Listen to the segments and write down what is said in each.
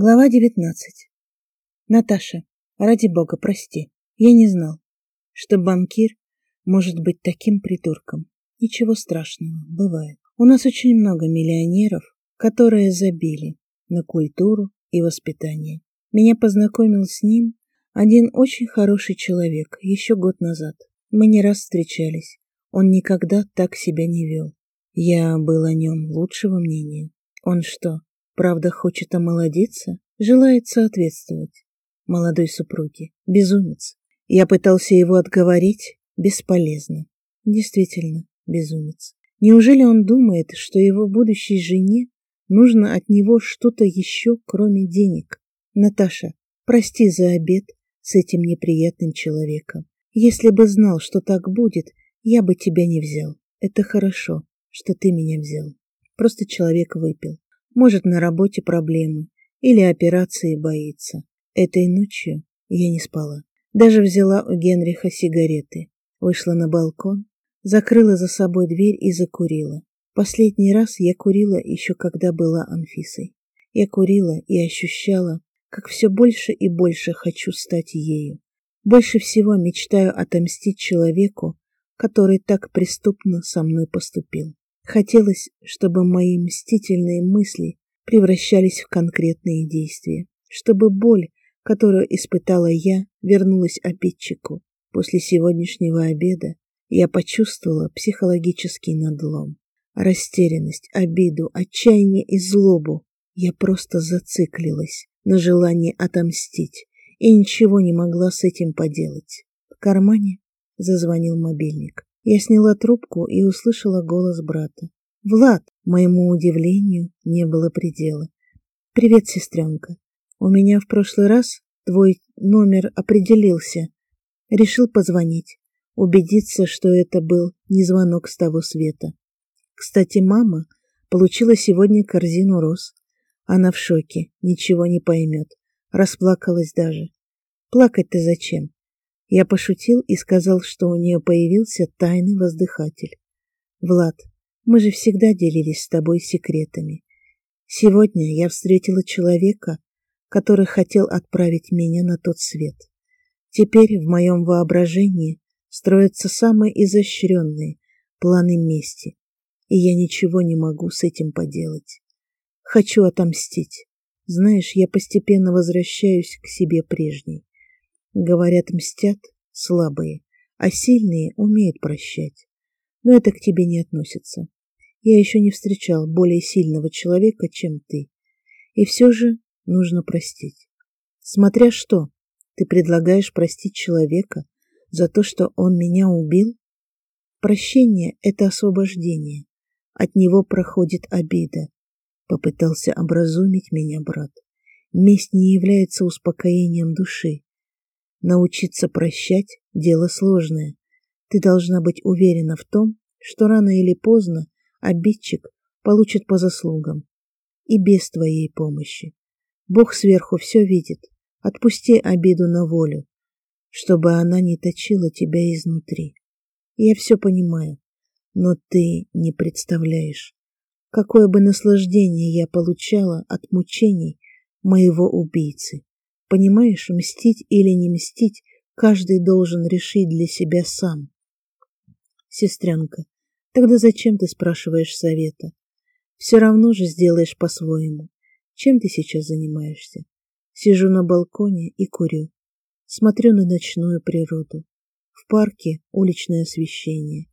Глава девятнадцать. Наташа, ради бога, прости. Я не знал, что банкир может быть таким придурком. Ничего страшного, бывает. У нас очень много миллионеров, которые забили на культуру и воспитание. Меня познакомил с ним один очень хороший человек еще год назад. Мы не раз встречались. Он никогда так себя не вел. Я был о нем лучшего мнения. Он что, Правда, хочет омолодиться, желает соответствовать молодой супруге. Безумец. Я пытался его отговорить. Бесполезно. Действительно, безумец. Неужели он думает, что его будущей жене нужно от него что-то еще, кроме денег? Наташа, прости за обед с этим неприятным человеком. Если бы знал, что так будет, я бы тебя не взял. Это хорошо, что ты меня взял. Просто человек выпил. Может, на работе проблемы или операции боится. Этой ночью я не спала. Даже взяла у Генриха сигареты, вышла на балкон, закрыла за собой дверь и закурила. Последний раз я курила еще когда была Анфисой. Я курила и ощущала, как все больше и больше хочу стать ею. Больше всего мечтаю отомстить человеку, который так преступно со мной поступил. Хотелось, чтобы мои мстительные мысли превращались в конкретные действия, чтобы боль, которую испытала я, вернулась обидчику. После сегодняшнего обеда я почувствовала психологический надлом. Растерянность, обиду, отчаяние и злобу. Я просто зациклилась на желании отомстить и ничего не могла с этим поделать. В кармане зазвонил мобильник. Я сняла трубку и услышала голос брата. «Влад!» Моему удивлению не было предела. «Привет, сестренка. У меня в прошлый раз твой номер определился. Решил позвонить, убедиться, что это был не звонок с того света. Кстати, мама получила сегодня корзину роз. Она в шоке, ничего не поймет. Расплакалась даже. Плакать-то зачем? Я пошутил и сказал, что у нее появился тайный воздыхатель. Влад, мы же всегда делились с тобой секретами. Сегодня я встретила человека, который хотел отправить меня на тот свет. Теперь в моем воображении строятся самые изощренные планы мести, и я ничего не могу с этим поделать. Хочу отомстить. Знаешь, я постепенно возвращаюсь к себе прежней. Говорят, мстят слабые, а сильные умеют прощать. Но это к тебе не относится. Я еще не встречал более сильного человека, чем ты. И все же нужно простить. Смотря что, ты предлагаешь простить человека за то, что он меня убил? Прощение — это освобождение. От него проходит обида. Попытался образумить меня брат. Месть не является успокоением души. Научиться прощать – дело сложное. Ты должна быть уверена в том, что рано или поздно обидчик получит по заслугам. И без твоей помощи. Бог сверху все видит. Отпусти обиду на волю, чтобы она не точила тебя изнутри. Я все понимаю, но ты не представляешь, какое бы наслаждение я получала от мучений моего убийцы. Понимаешь, мстить или не мстить каждый должен решить для себя сам. Сестренка, тогда зачем ты спрашиваешь совета? Все равно же сделаешь по-своему. Чем ты сейчас занимаешься? Сижу на балконе и курю. Смотрю на ночную природу. В парке уличное освещение.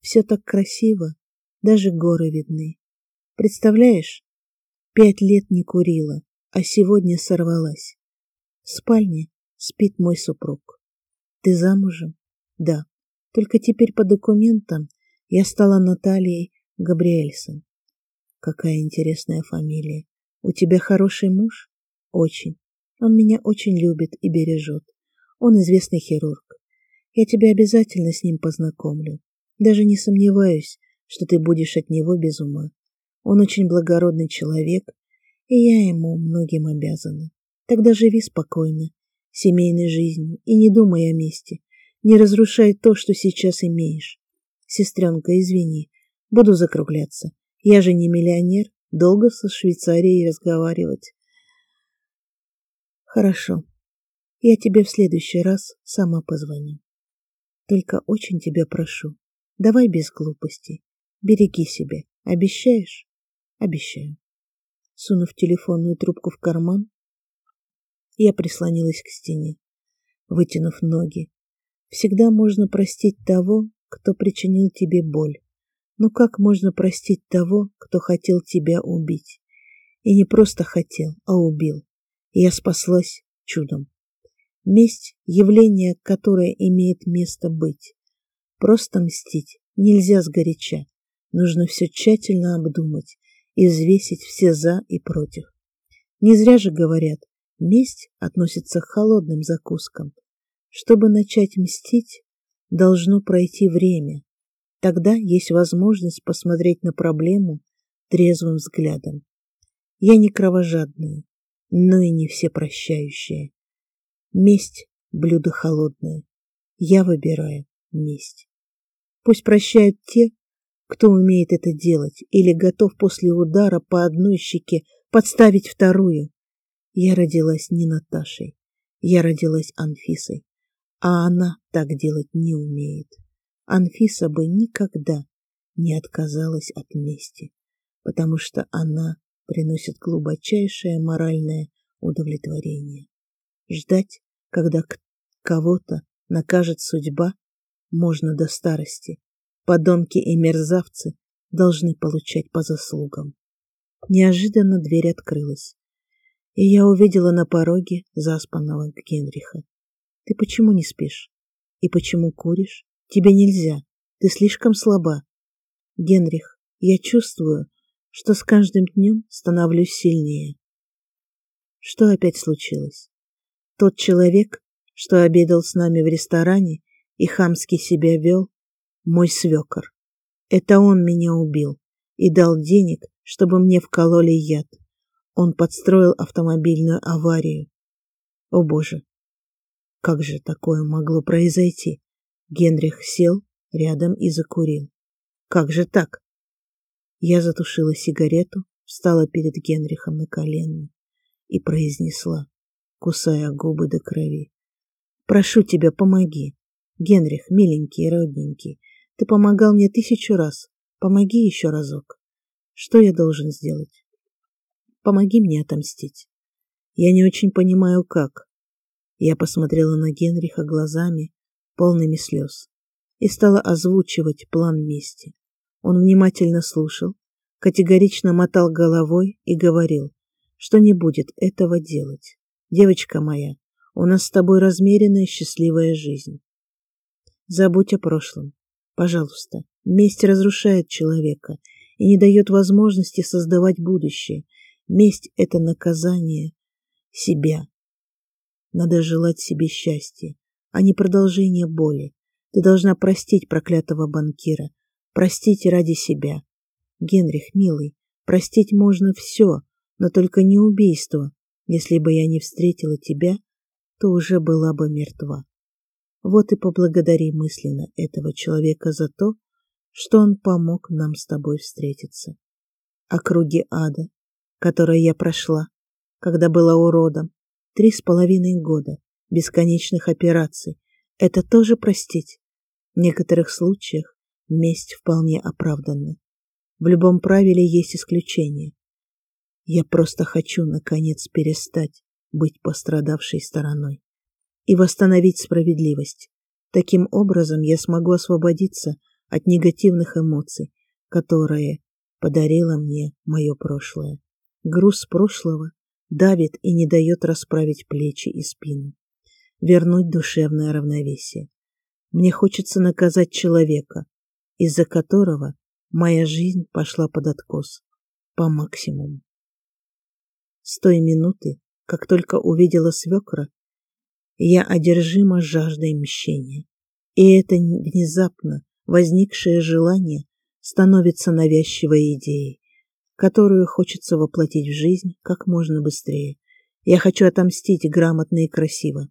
Все так красиво, даже горы видны. Представляешь, пять лет не курила, а сегодня сорвалась. В спальне спит мой супруг. Ты замужем? Да. Только теперь по документам я стала Натальей Габриэльсон. Какая интересная фамилия. У тебя хороший муж? Очень. Он меня очень любит и бережет. Он известный хирург. Я тебя обязательно с ним познакомлю. Даже не сомневаюсь, что ты будешь от него без ума. Он очень благородный человек, и я ему многим обязана. Тогда живи спокойно, семейной жизнью, и не думай о мести. Не разрушай то, что сейчас имеешь. Сестренка, извини, буду закругляться. Я же не миллионер, долго со Швейцарией разговаривать. Хорошо. Я тебе в следующий раз сама позвоню. Только очень тебя прошу, давай без глупостей. Береги себя. Обещаешь? Обещаю. Сунув телефонную трубку в карман, я прислонилась к стене, вытянув ноги. Всегда можно простить того, кто причинил тебе боль. Но как можно простить того, кто хотел тебя убить? И не просто хотел, а убил. Я спаслась чудом. Месть — явление, которое имеет место быть. Просто мстить нельзя сгоряча. Нужно все тщательно обдумать и взвесить все «за» и «против». Не зря же говорят, месть относится к холодным закускам. Чтобы начать мстить, должно пройти время. Тогда есть возможность посмотреть на проблему трезвым взглядом. Я не кровожадная, но и не всепрощающая. Месть — блюдо холодное. Я выбираю месть. Пусть прощают те, кто умеет это делать или готов после удара по одной щеке подставить вторую. Я родилась не Наташей, я родилась Анфисой, а она так делать не умеет. Анфиса бы никогда не отказалась от мести, потому что она приносит глубочайшее моральное удовлетворение. Ждать, когда кого-то накажет судьба, можно до старости. Подонки и мерзавцы должны получать по заслугам. Неожиданно дверь открылась, и я увидела на пороге заспанного Генриха. Ты почему не спишь? И почему куришь? Тебе нельзя. Ты слишком слаба. Генрих, я чувствую, что с каждым днем становлюсь сильнее. Что опять случилось? Тот человек, что обедал с нами в ресторане и хамски себя вел, мой свекор. Это он меня убил и дал денег, чтобы мне вкололи яд. Он подстроил автомобильную аварию. О боже, как же такое могло произойти? Генрих сел рядом и закурил. Как же так? Я затушила сигарету, встала перед Генрихом на колени и произнесла, кусая губы до крови. Прошу тебя, помоги. Генрих, миленький родненький, ты помогал мне тысячу раз. Помоги еще разок. Что я должен сделать? Помоги мне отомстить. Я не очень понимаю, как. Я посмотрела на Генриха глазами, полными слез, и стала озвучивать план мести. Он внимательно слушал, категорично мотал головой и говорил, что не будет этого делать. Девочка моя, у нас с тобой размеренная счастливая жизнь. Забудь о прошлом. Пожалуйста, месть разрушает человека и не дает возможности создавать будущее. Месть — это наказание себя, надо желать себе счастья, а не продолжение боли. Ты должна простить проклятого банкира. Простить ради себя. Генрих, милый, простить можно все, но только не убийство. Если бы я не встретила тебя, то уже была бы мертва. Вот и поблагодари мысленно этого человека за то, что он помог нам с тобой встретиться. А круги ада, которые я прошла, когда была уродом, Три с половиной года бесконечных операций. Это тоже простить. В некоторых случаях месть вполне оправданна. В любом правиле есть исключение. Я просто хочу, наконец, перестать быть пострадавшей стороной и восстановить справедливость. Таким образом я смогу освободиться от негативных эмоций, которые подарило мне мое прошлое. Груз прошлого давит и не дает расправить плечи и спину, вернуть душевное равновесие. Мне хочется наказать человека, из-за которого моя жизнь пошла под откос по максимуму. С той минуты, как только увидела свекра, я одержима жаждой мщения, и это внезапно возникшее желание становится навязчивой идеей которую хочется воплотить в жизнь как можно быстрее. Я хочу отомстить грамотно и красиво.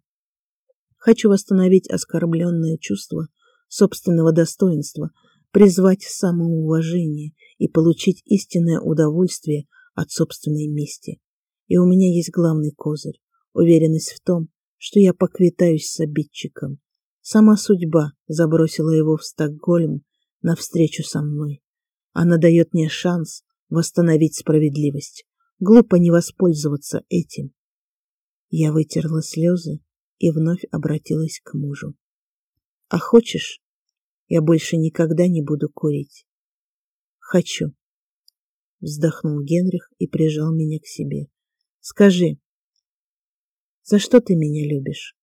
Хочу восстановить оскорбленное чувство собственного достоинства, призвать самоуважение и получить истинное удовольствие от собственной мести. И у меня есть главный козырь. уверенность в том, что я поквитаюсь с обидчиком. Сама судьба забросила его в Стокгольм навстречу со мной. Она дает мне шанс восстановить справедливость. Глупо не воспользоваться этим. Я вытерла слезы и вновь обратилась к мужу. А хочешь, я больше никогда не буду курить? Хочу. Вздохнул Генрих и прижал меня к себе. Скажи, за что ты меня любишь?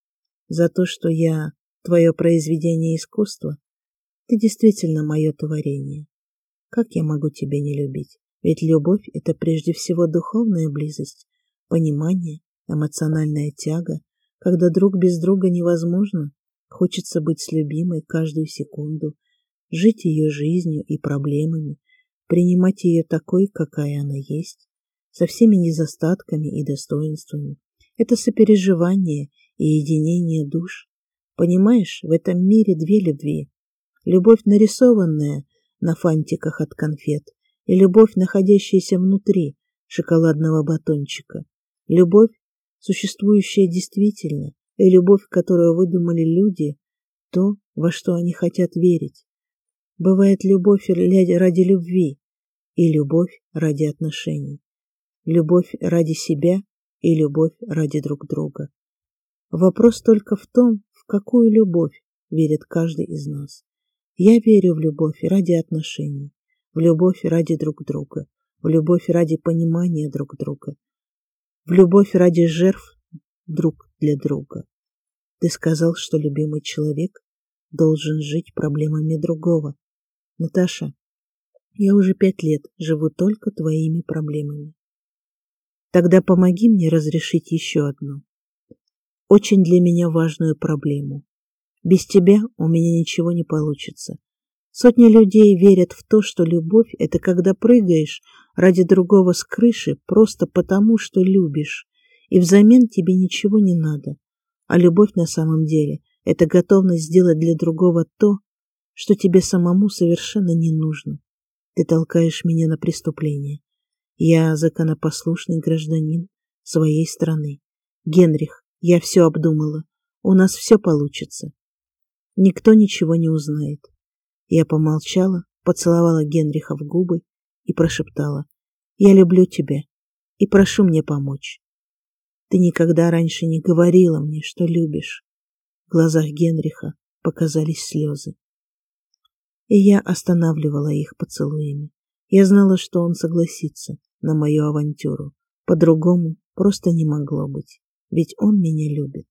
За то, что я твое произведение искусства? Ты действительно мое творение. Как я могу тебя не любить? Ведь любовь — это прежде всего духовная близость, понимание, эмоциональная тяга, когда друг без друга невозможно, хочется быть с любимой каждую секунду, жить ее жизнью и проблемами, принимать ее такой, какая она есть, со всеми недостатками и достоинствами. Это сопереживание и единение душ. Понимаешь, в этом мире две любви. Любовь, нарисованная на фантиках от конфет, и любовь, находящаяся внутри шоколадного батончика. Любовь, существующая действительно, и любовь, которую выдумали люди, то, во что они хотят верить. Бывает любовь ради любви и любовь ради отношений. Любовь ради себя и любовь ради друг друга. Вопрос только в том, в какую любовь верит каждый из нас. Я верю в любовь ради отношений, в любовь ради друг друга, в любовь ради понимания друг друга, в любовь ради жертв друг для друга. Ты сказал, что любимый человек должен жить проблемами другого. Наташа, я уже пять лет живу только твоими проблемами. Тогда помоги мне разрешить еще одну, очень для меня важную проблему. Без тебя у меня ничего не получится. Сотни людей верят в то, что любовь — это когда прыгаешь ради другого с крыши просто потому, что любишь, и взамен тебе ничего не надо. А любовь на самом деле — это готовность сделать для другого то, что тебе самому совершенно не нужно. Ты толкаешь меня на преступление. Я законопослушный гражданин своей страны. Генрих, я все обдумала. У нас все получится. Никто ничего не узнает. Я помолчала, поцеловала Генриха в губы и прошептала. «Я люблю тебя и прошу мне помочь. Ты никогда раньше не говорила мне, что любишь». В глазах Генриха показались слезы. И я останавливала их поцелуями. Я знала, что он согласится на мою авантюру. По-другому просто не могло быть, ведь он меня любит.